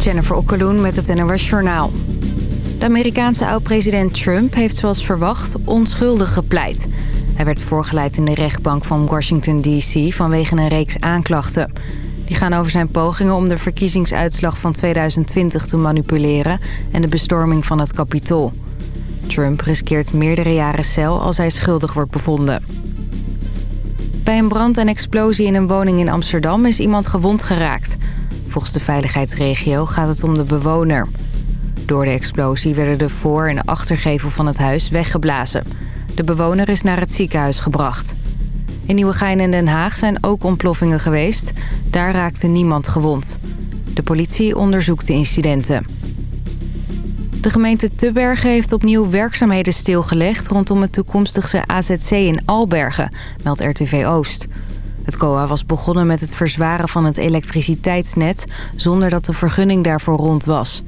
Jennifer Okkeloen met het NOS Journaal. De Amerikaanse oud-president Trump heeft zoals verwacht onschuldig gepleit. Hij werd voorgeleid in de rechtbank van Washington D.C. vanwege een reeks aanklachten. Die gaan over zijn pogingen om de verkiezingsuitslag van 2020 te manipuleren... en de bestorming van het Capitool. Trump riskeert meerdere jaren cel als hij schuldig wordt bevonden. Bij een brand en explosie in een woning in Amsterdam is iemand gewond geraakt. Volgens de veiligheidsregio gaat het om de bewoner. Door de explosie werden de voor- en achtergevel van het huis weggeblazen. De bewoner is naar het ziekenhuis gebracht. In Nieuwegein en Den Haag zijn ook ontploffingen geweest. Daar raakte niemand gewond. De politie onderzoekt de incidenten. De gemeente Tubbergen heeft opnieuw werkzaamheden stilgelegd... rondom het toekomstige AZC in Albergen, meldt RTV Oost. Het COA was begonnen met het verzwaren van het elektriciteitsnet... zonder dat de vergunning daarvoor rond was.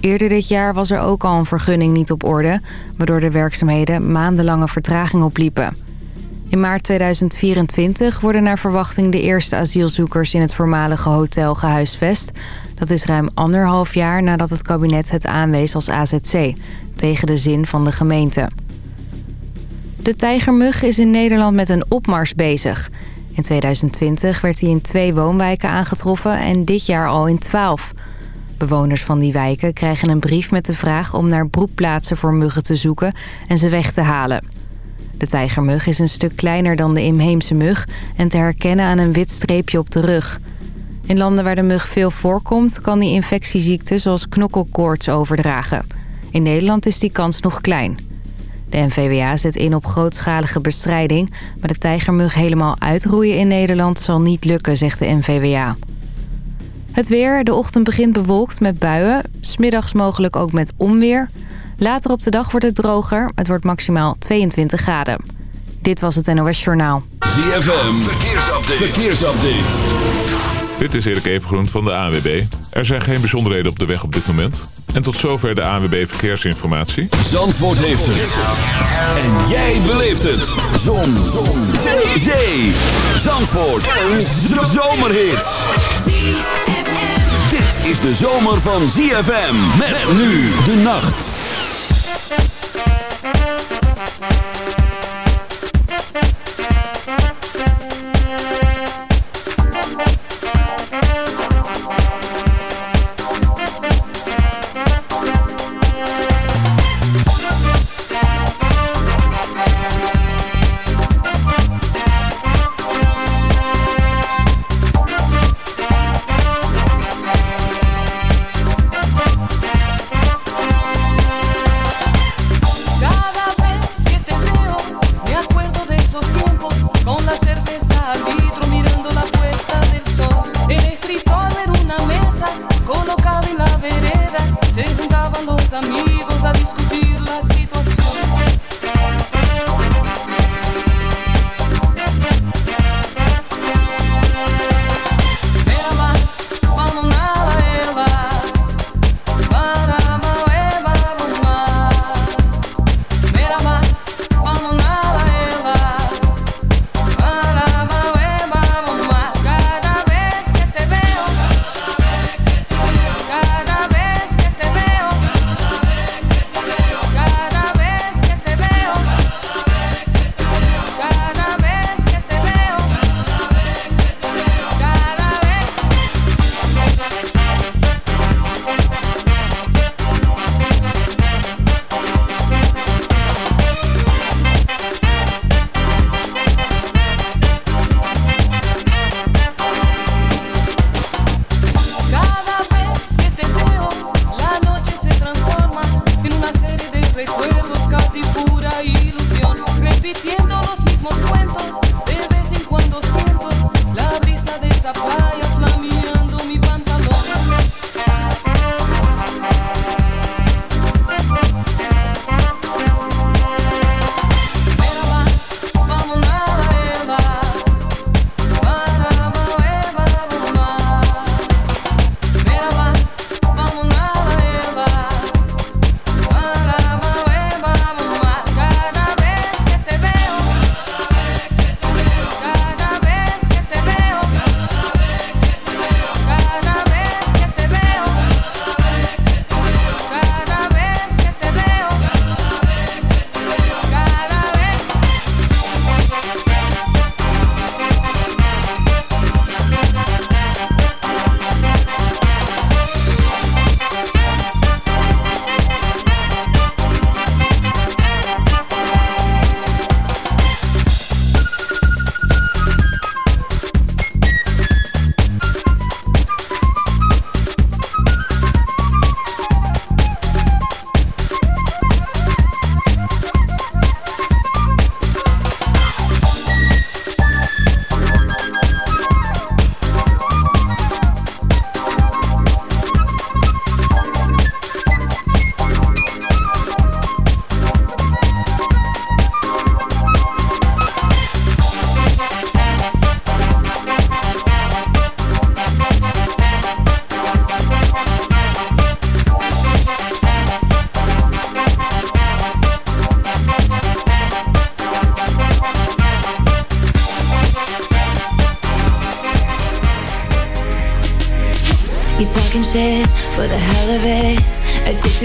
Eerder dit jaar was er ook al een vergunning niet op orde... waardoor de werkzaamheden maandenlange vertraging opliepen. In maart 2024 worden naar verwachting de eerste asielzoekers... in het voormalige hotel gehuisvest... Dat is ruim anderhalf jaar nadat het kabinet het aanwees als AZC, tegen de zin van de gemeente. De tijgermug is in Nederland met een opmars bezig. In 2020 werd hij in twee woonwijken aangetroffen en dit jaar al in twaalf. Bewoners van die wijken krijgen een brief met de vraag om naar broedplaatsen voor muggen te zoeken en ze weg te halen. De tijgermug is een stuk kleiner dan de inheemse mug en te herkennen aan een wit streepje op de rug... In landen waar de mug veel voorkomt kan die infectieziekte zoals knokkelkoorts overdragen. In Nederland is die kans nog klein. De NVWA zet in op grootschalige bestrijding... maar de tijgermug helemaal uitroeien in Nederland zal niet lukken, zegt de NVWA. Het weer, de ochtend begint bewolkt met buien. Smiddags mogelijk ook met onweer. Later op de dag wordt het droger. Het wordt maximaal 22 graden. Dit was het NOS Journaal. ZFM, verkeersupdate. verkeersupdate. Dit is Erik Evengroen van de ANWB. Er zijn geen bijzonderheden op de weg op dit moment. En tot zover de ANWB Verkeersinformatie. Zandvoort heeft het. En jij beleeft het. Zon. Zon. Zee. Zandvoort. Een zomerhit. Dit is de zomer van ZFM. Met nu de nacht.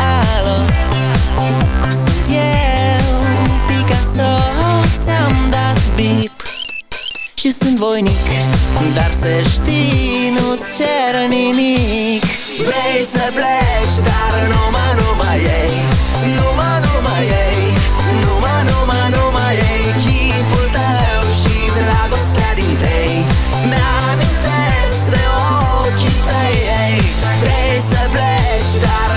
Iarăși eu Picasso ți-am dat beat Și sunt voinic Dar să știi nu-ți cer nimic. Vrei să pleci Dar numai, numai ei. Numai, numai ei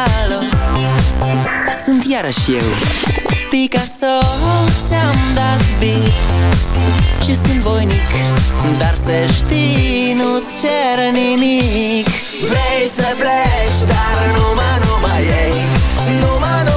Alo. Sunt iarăși eu. Picasso Ți-am dat beat. Și sunt voinic Dar să știi Nu-ți cer nimic. Vrei să pleci Dar numai, numai ei. Numai,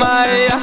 Maya,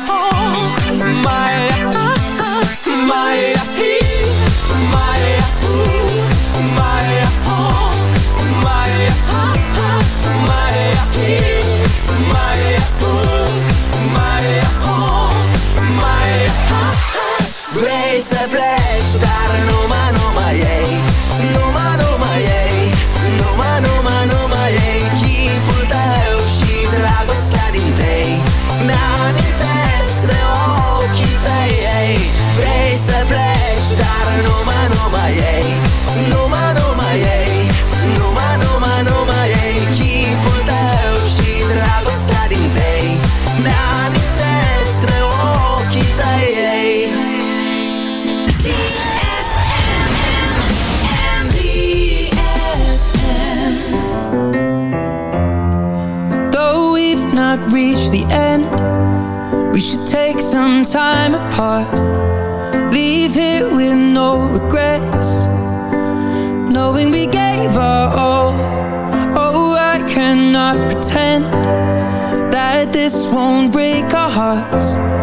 time apart. Leave here with no regrets. Knowing we gave our all. Oh, I cannot pretend That this won't break our hearts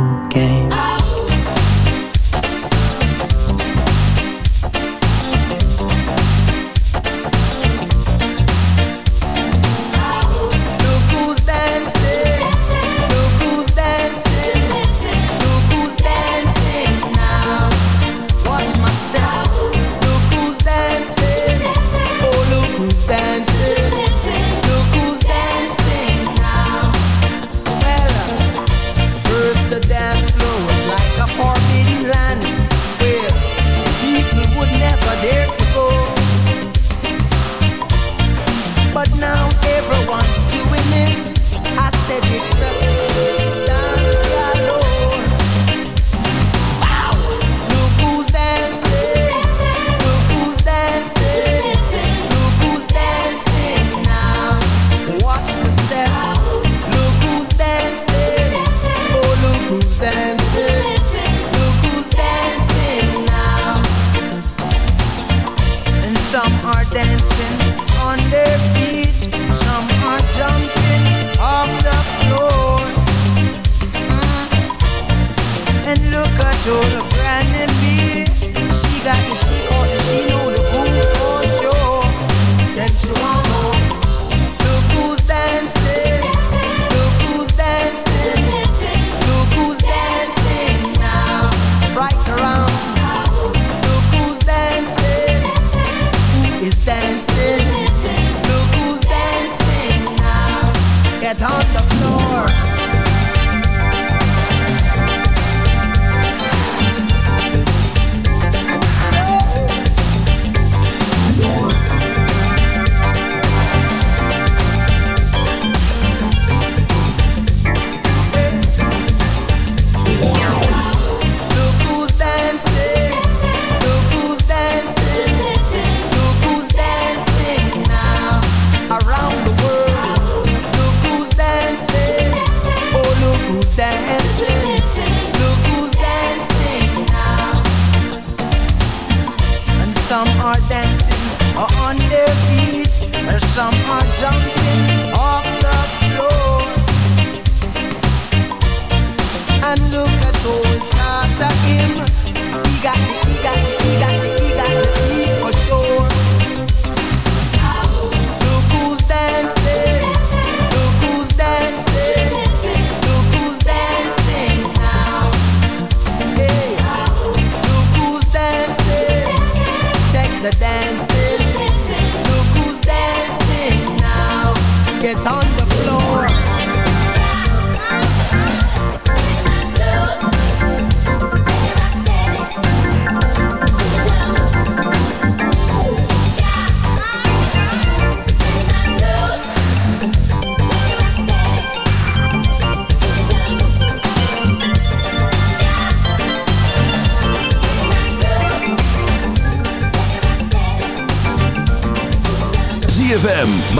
some are jumping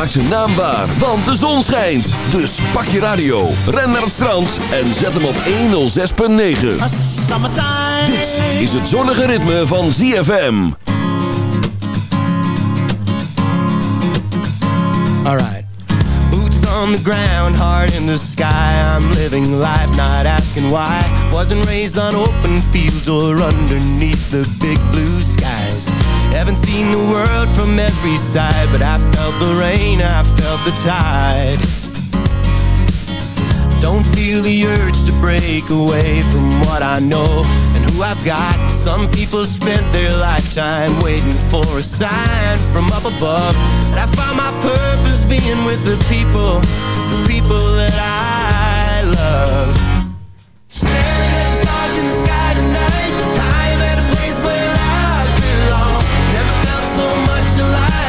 Maak zijn naam waar, want de zon schijnt. Dus pak je radio, ren naar het strand en zet hem op 106.9. Dit is het zonnige ritme van ZFM. Alright. Boots on the ground, heart in the sky. I'm living life, not asking why. Wasn't raised on open fields or underneath the big blue skies. I haven't seen the world from every side But I felt the rain, I felt the tide. Don't feel the urge to break away from what I know And who I've got. Some people spent their lifetime waiting for a sign from up above. And I found my purpose being with the people The people that I love. Ever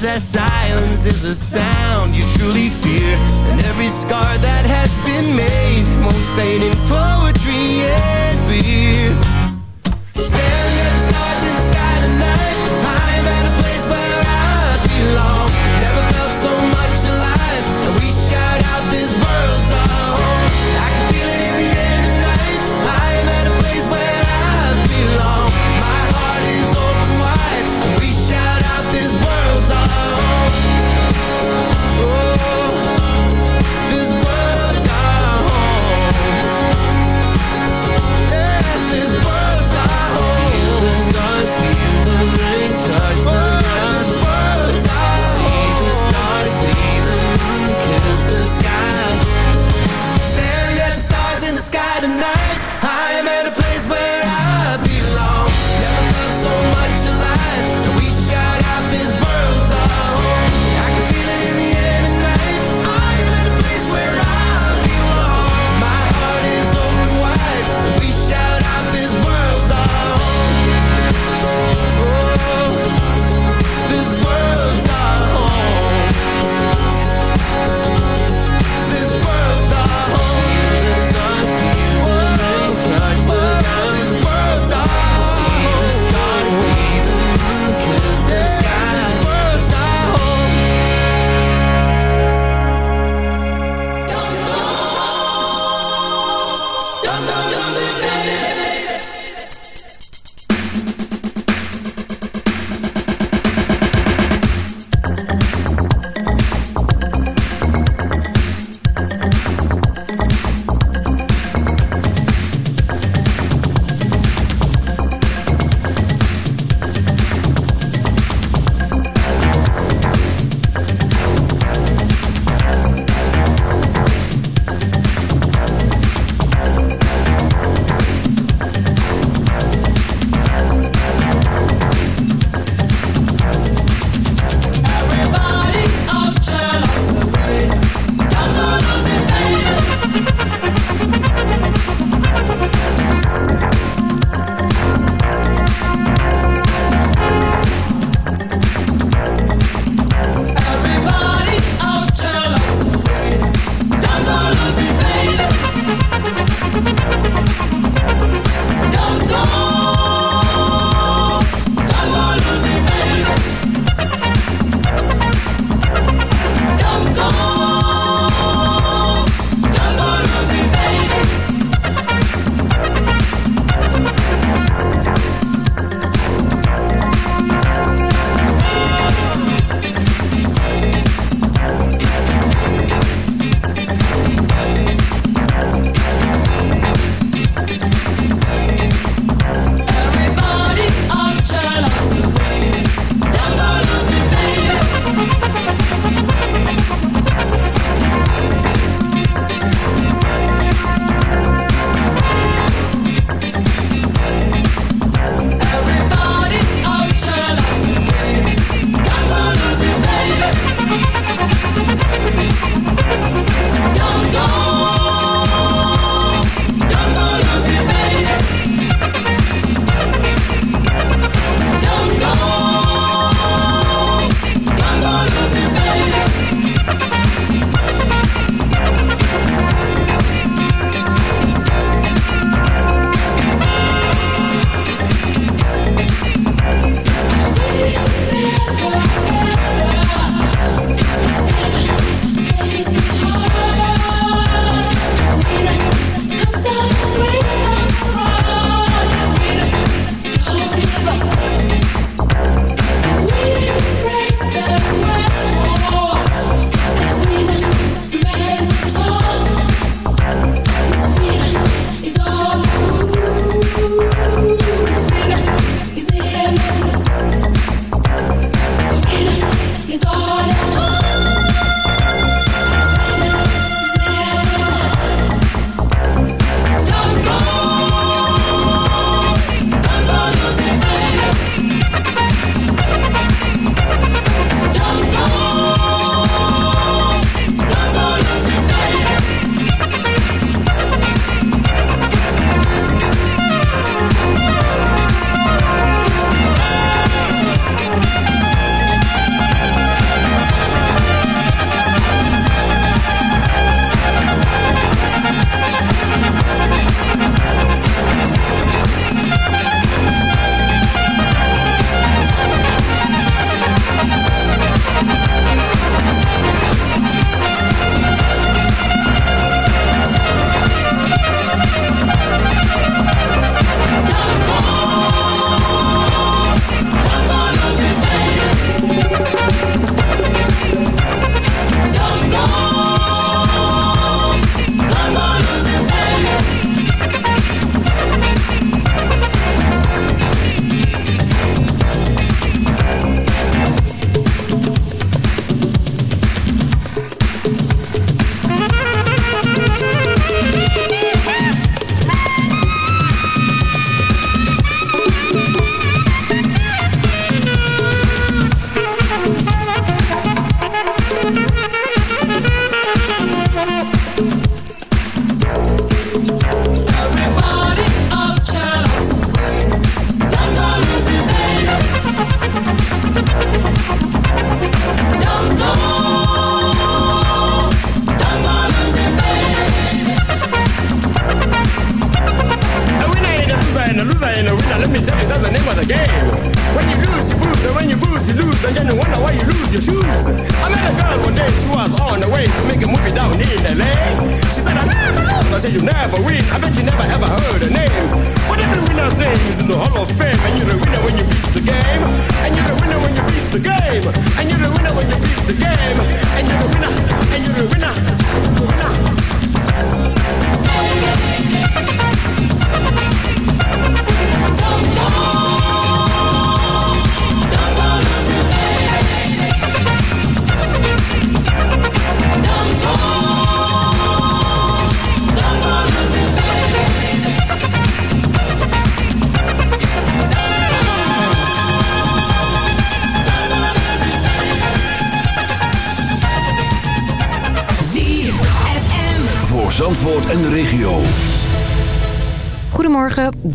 That silence is a sound you truly fear. And every scar that has been made Won't fade in poetry and beer.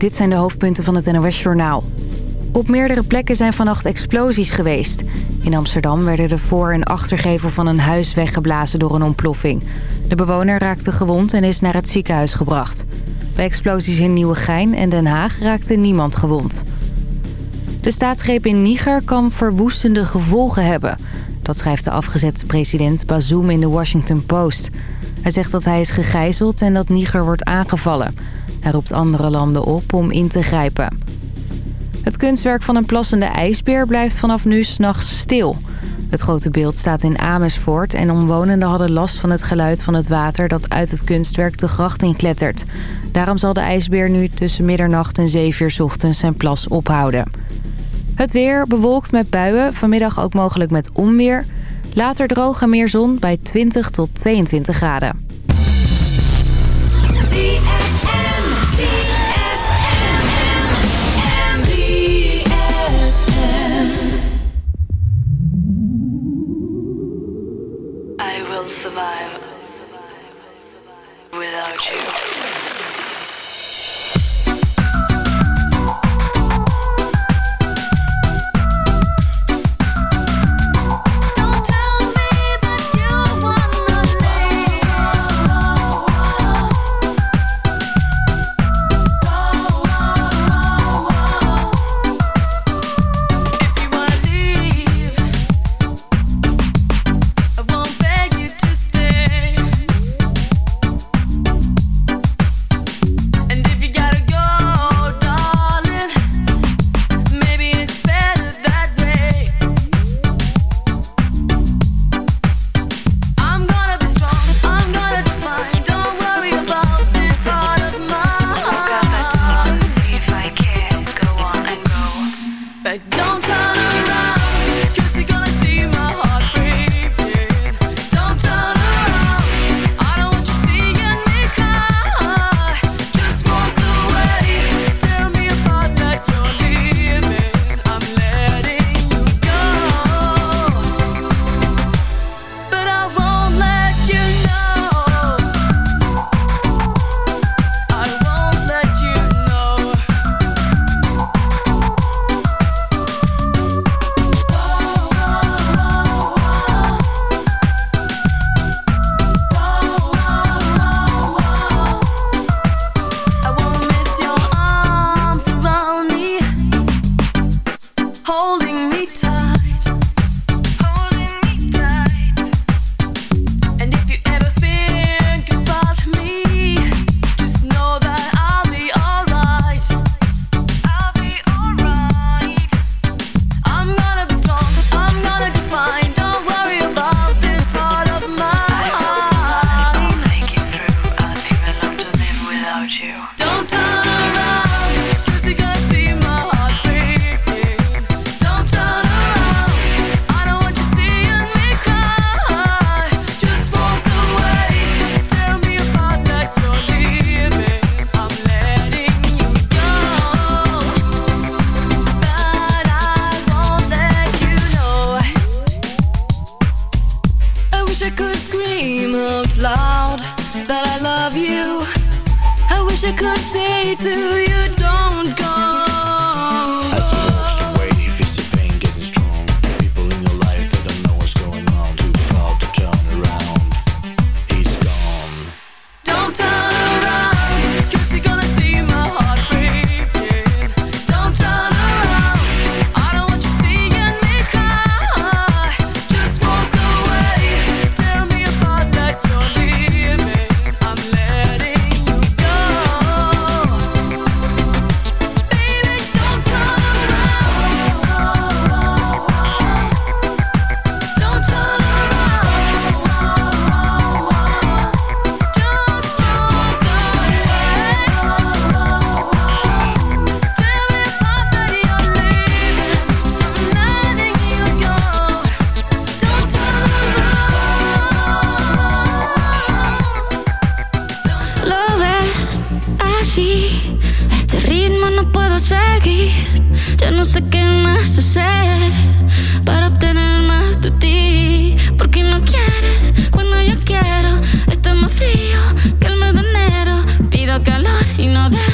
Dit zijn de hoofdpunten van het NOS-journaal. Op meerdere plekken zijn vannacht explosies geweest. In Amsterdam werden de voor- en achtergevel van een huis weggeblazen door een ontploffing. De bewoner raakte gewond en is naar het ziekenhuis gebracht. Bij explosies in Nieuwegein en Den Haag raakte niemand gewond. De staatsgreep in Niger kan verwoestende gevolgen hebben. Dat schrijft de afgezette president Bazoum in de Washington Post... Hij zegt dat hij is gegijzeld en dat Niger wordt aangevallen. Hij roept andere landen op om in te grijpen. Het kunstwerk van een plassende ijsbeer blijft vanaf nu s'nachts stil. Het grote beeld staat in Amersfoort en omwonenden hadden last van het geluid van het water dat uit het kunstwerk de gracht in klettert. Daarom zal de ijsbeer nu tussen middernacht en 7 uur ochtends zijn plas ophouden. Het weer bewolkt met buien, vanmiddag ook mogelijk met onweer. Later droog en meer zon bij 20 tot 22 graden. two.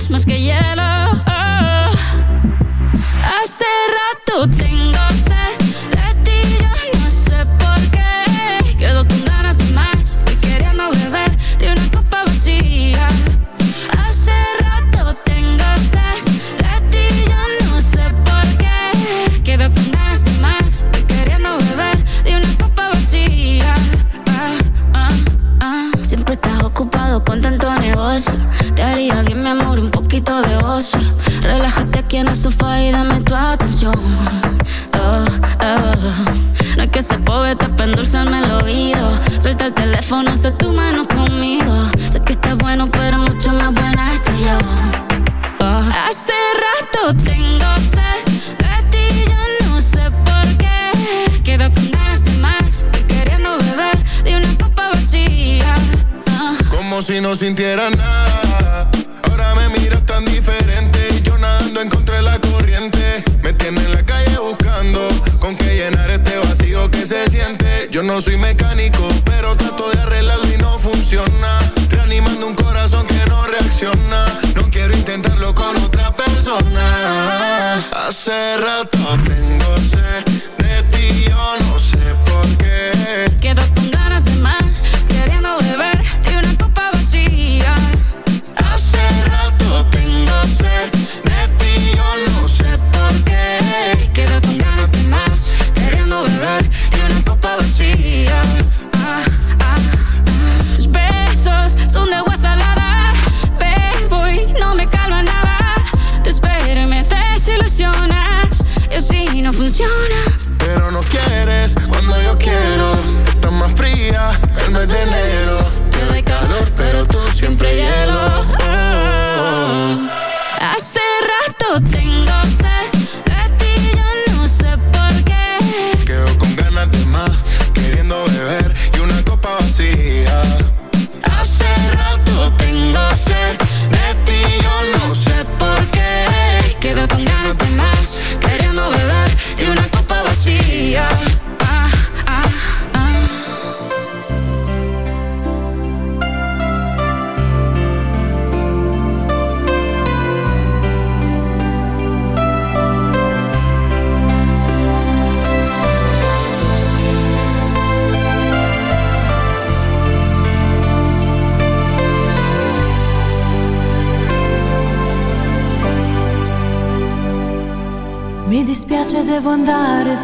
más que sintieran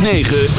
106.9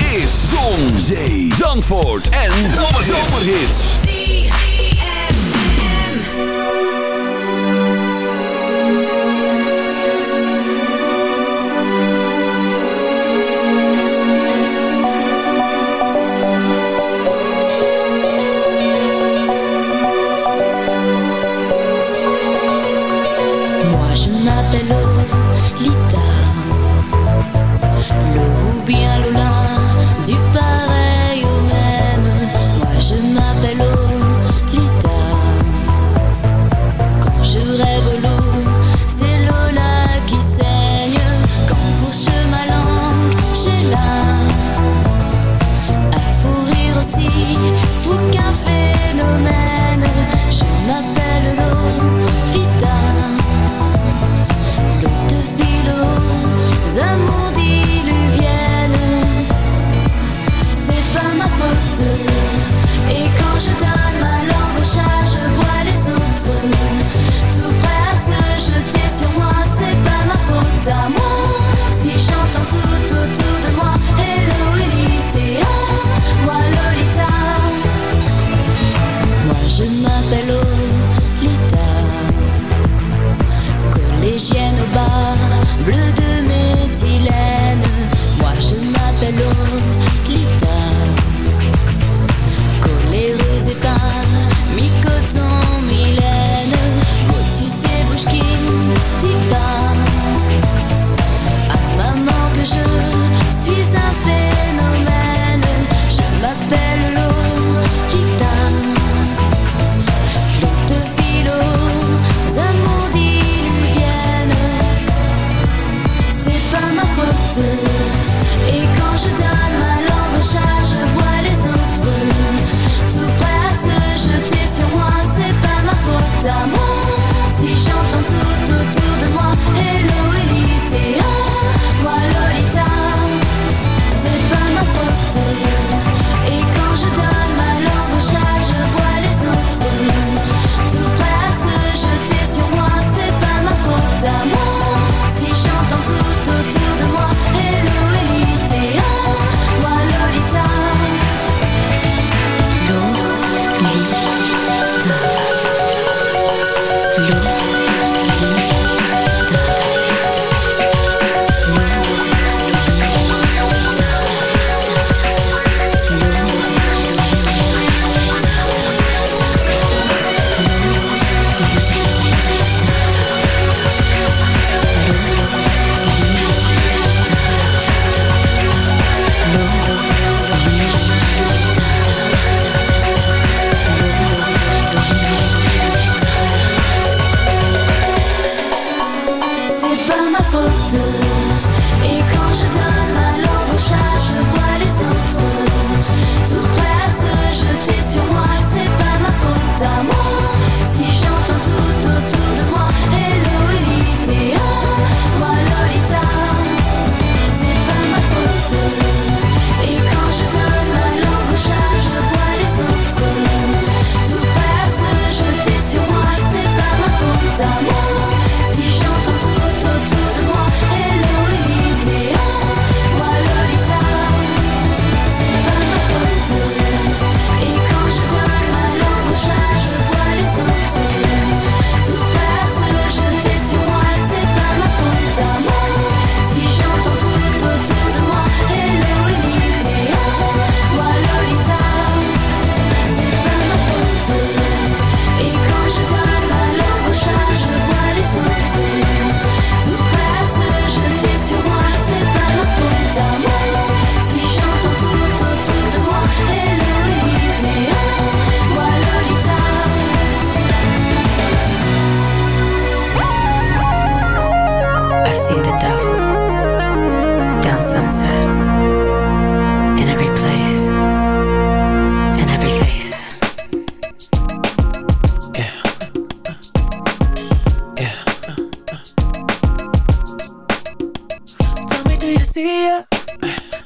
see her.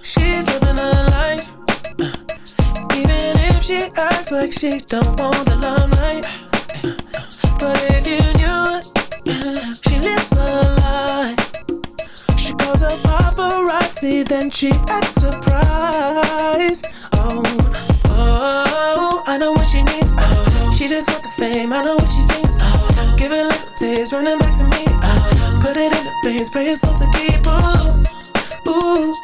She's living her life. Even if she acts like she don't want the limelight. But if you knew it, she lives her life. She calls her paparazzi, then she acts surprised. Oh, oh, I know what she needs. She just want the fame, I know what she thinks. Oh, give it little taste, running back to me. Put it in the veins, pray it's all to keep. Ooh,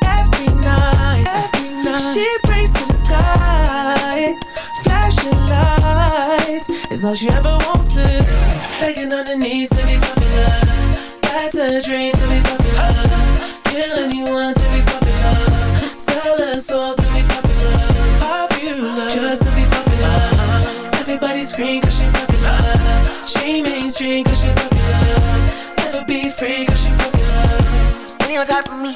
every night, every night. She prays to the sky, flashing lights. It's all she ever wants to is begging on her knees to be popular. That's a dream to be popular. Kill anyone to be popular. Sell her soul to be popular. Popular, just to be popular. Everybody scream cause she popular. She mainstream cause she popular. Never be free cause she popular. Money on top of me,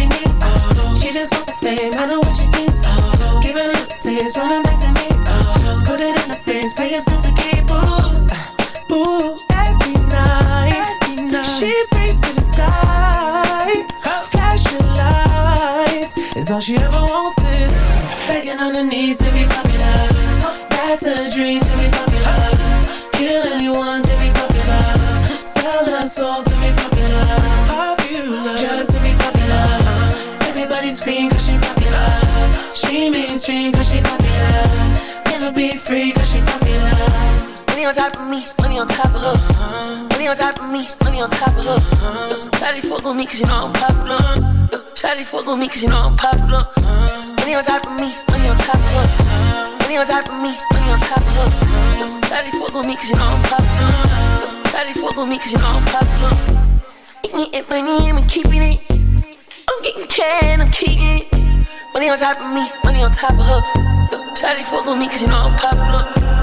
needs. Oh, she just wants the fame. I know what she thinks. Oh, give it a little taste, running back to me. Oh, put it in the face, pay yourself to keep. Ooh, ooh, every night, every night. She prays to the sky, flashing lights. is all she ever wants is begging on her knees to be popular. That's a dream to be popular. Kill anyone to be popular. Sell her soul top of me, money on top of her. Money on top of me, money on top of her. Shawty fuck with me cause you know I'm popular. Shawty fuck with me cause you know I'm popular. Money on top of me, money on top of her. Money on top of me, money on top of her. Shawty fuck with me cause you know I'm popular. Shawty fuck with me cause you know I'm popular. Eating money, I'm keeping it. I'm getting can, I'm keeping it. Money on top of me, money on top of her. Shawty fuck with me cause you know I'm popular.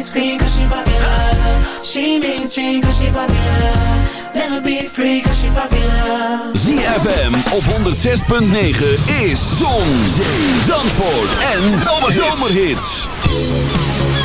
Scream cause she. She. Never be free. ZFM op 106.9 is Zon, Zee, Zandvoort en Zomerhits. La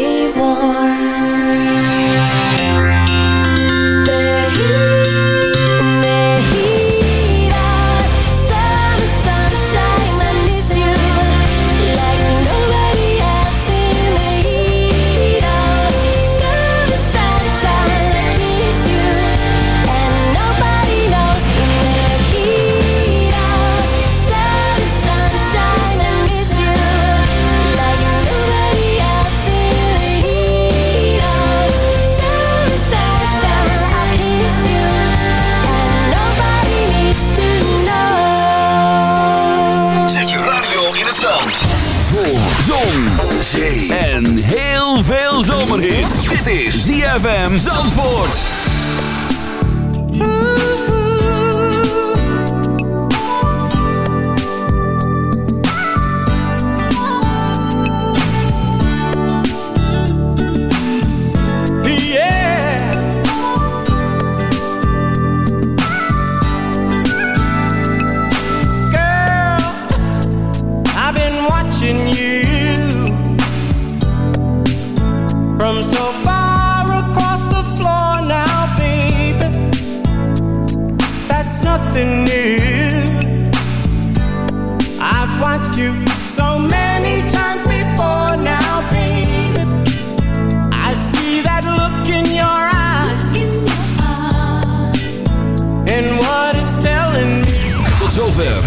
save ZFM Zandvoort.